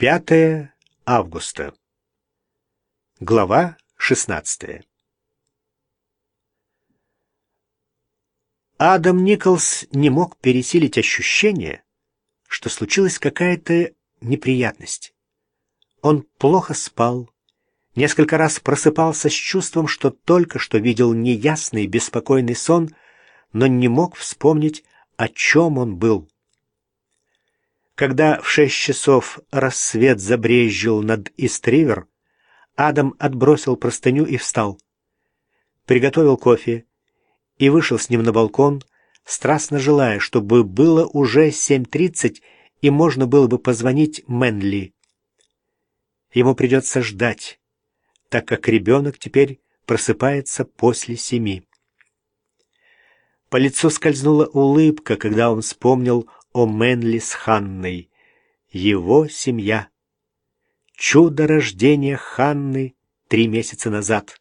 5 августа. Глава 16. Адам Николс не мог пересилить ощущение, что случилась какая-то неприятность. Он плохо спал, несколько раз просыпался с чувством, что только что видел неясный, беспокойный сон, но не мог вспомнить, о чем он был. Когда в шесть часов рассвет забрезжил над Истривер, Адам отбросил простыню и встал. Приготовил кофе и вышел с ним на балкон, страстно желая, чтобы было уже семь тридцать и можно было бы позвонить Мэнли. Ему придется ждать, так как ребенок теперь просыпается после семи. По лицу скользнула улыбка, когда он вспомнил о Мэнли с Ханной. Его семья. Чудо рождения Ханны три месяца назад.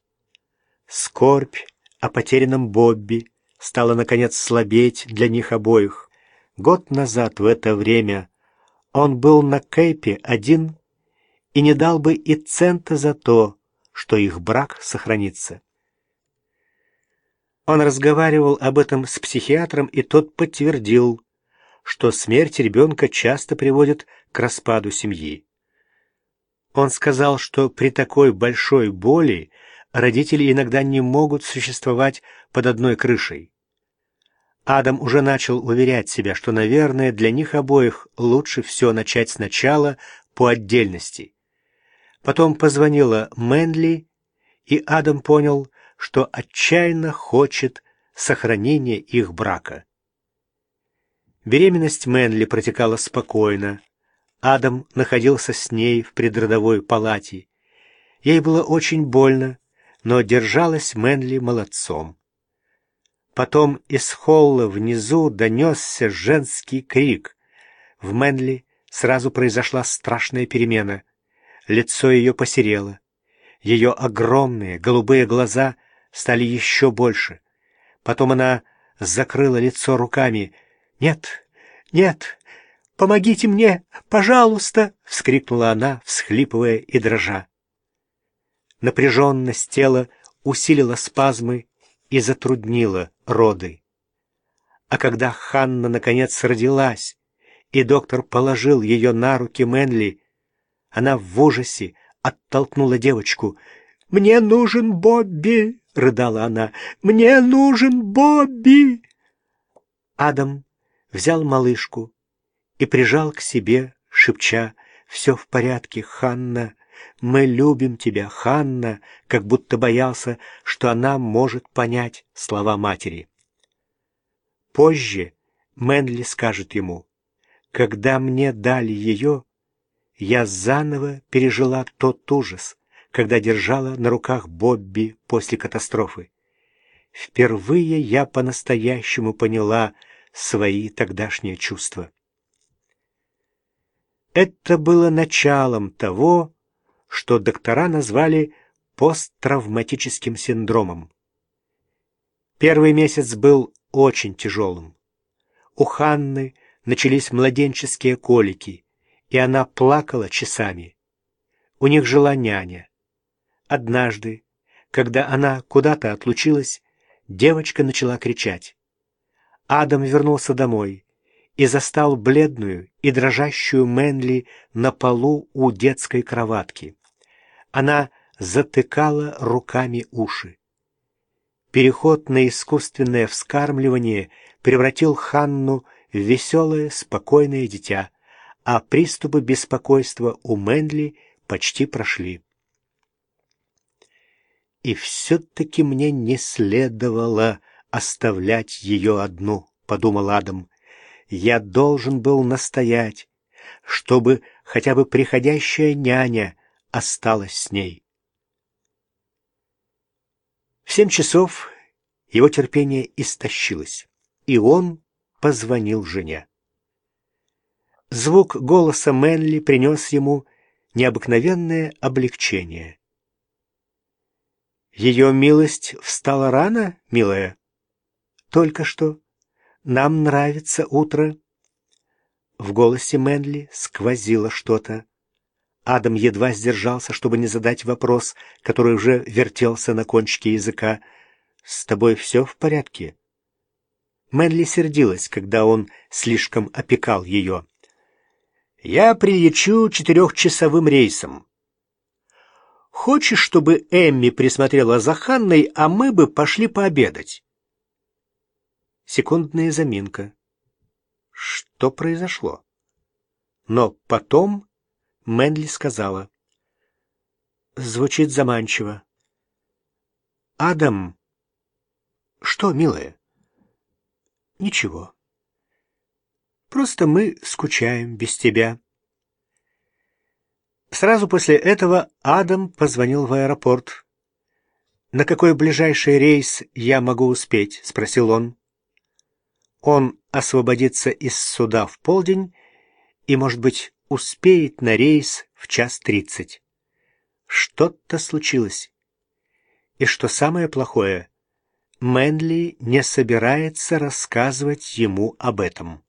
Скорбь о потерянном Бобби стала, наконец, слабеть для них обоих. Год назад в это время он был на Кейпе один и не дал бы и цента за то, что их брак сохранится. Он разговаривал об этом с психиатром, и тот подтвердил, что смерть ребенка часто приводит к распаду семьи. Он сказал, что при такой большой боли родители иногда не могут существовать под одной крышей. Адам уже начал уверять себя, что, наверное, для них обоих лучше все начать сначала по отдельности. Потом позвонила Мэнли, и Адам понял, что отчаянно хочет сохранения их брака. Беременность Мэнли протекала спокойно. Адам находился с ней в предродовой палате. Ей было очень больно, но держалась Мэнли молодцом. Потом из холла внизу донесся женский крик. В Мэнли сразу произошла страшная перемена. Лицо ее посерело. Ее огромные голубые глаза стали еще больше. Потом она закрыла лицо руками — «Нет, нет, помогите мне, пожалуйста!» — вскрикнула она, всхлипывая и дрожа. Напряженность тела усилила спазмы и затруднила роды. А когда Ханна наконец родилась, и доктор положил ее на руки Мэнли, она в ужасе оттолкнула девочку. «Мне нужен Бобби!» — рыдала она. «Мне нужен Бобби!» Адам взял малышку и прижал к себе, шепча «Все в порядке, Ханна, мы любим тебя, Ханна», как будто боялся, что она может понять слова матери. Позже Мэнли скажет ему «Когда мне дали ее, я заново пережила тот ужас, когда держала на руках Бобби после катастрофы. Впервые я по-настоящему поняла, свои тогдашние чувства. Это было началом того, что доктора назвали посттравматическим синдромом. Первый месяц был очень тяжелым. У Ханны начались младенческие колики, и она плакала часами. У них жила няня. Однажды, когда она куда-то отлучилась, девочка начала кричать. Адам вернулся домой и застал бледную и дрожащую Мэнли на полу у детской кроватки. Она затыкала руками уши. Переход на искусственное вскармливание превратил Ханну в веселое, спокойное дитя, а приступы беспокойства у Мэнли почти прошли. И все-таки мне не следовало оставлять ее одну, — подумал Адам. Я должен был настоять, чтобы хотя бы приходящая няня осталась с ней. В семь часов его терпение истощилось, и он позвонил жене. Звук голоса Мэнли принес ему необыкновенное облегчение. «Ее милость встала рано, милая?» Только что. Нам нравится утро. В голосе Мэнли сквозило что-то. Адам едва сдержался, чтобы не задать вопрос, который уже вертелся на кончике языка. «С тобой все в порядке?» Мэнли сердилась, когда он слишком опекал ее. «Я прилечу четырехчасовым рейсом. Хочешь, чтобы Эмми присмотрела за Ханной, а мы бы пошли пообедать?» Секундная заминка. Что произошло? Но потом Мэнли сказала. Звучит заманчиво. «Адам...» «Что, милая?» «Ничего. Просто мы скучаем без тебя». Сразу после этого Адам позвонил в аэропорт. «На какой ближайший рейс я могу успеть?» — спросил он. Он освободится из суда в полдень и, может быть, успеет на рейс в час тридцать. Что-то случилось. И что самое плохое, Мэнли не собирается рассказывать ему об этом.